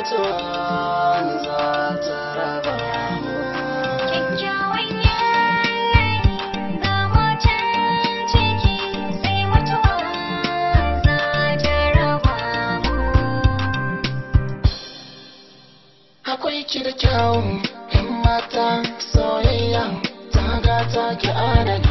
mutuwa za ta raba mu Kyakkyawan yanayi ga macen ciki sai mutuwa za ta raba mu. akwai ki da kyawun yan mata soyayya ta gata ki adana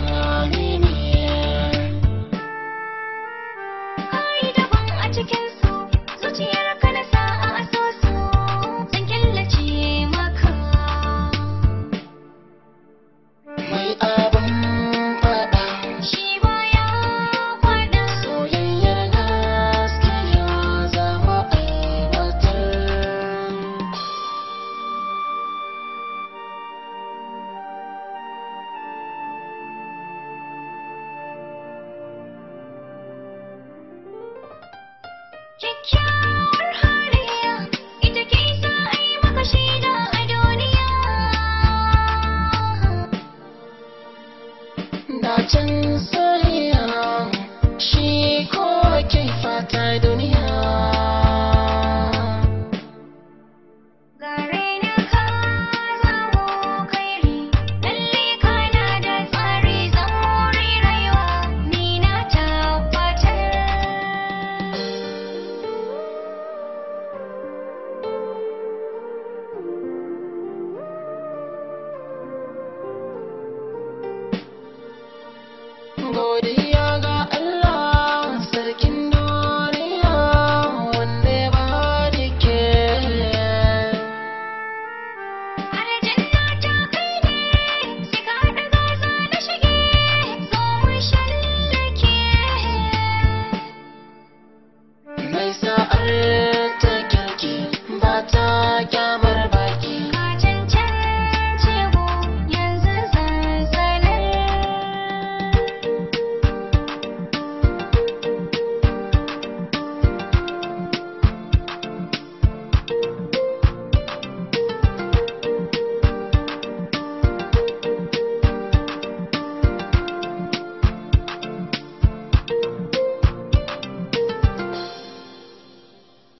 da can soyayya shi ko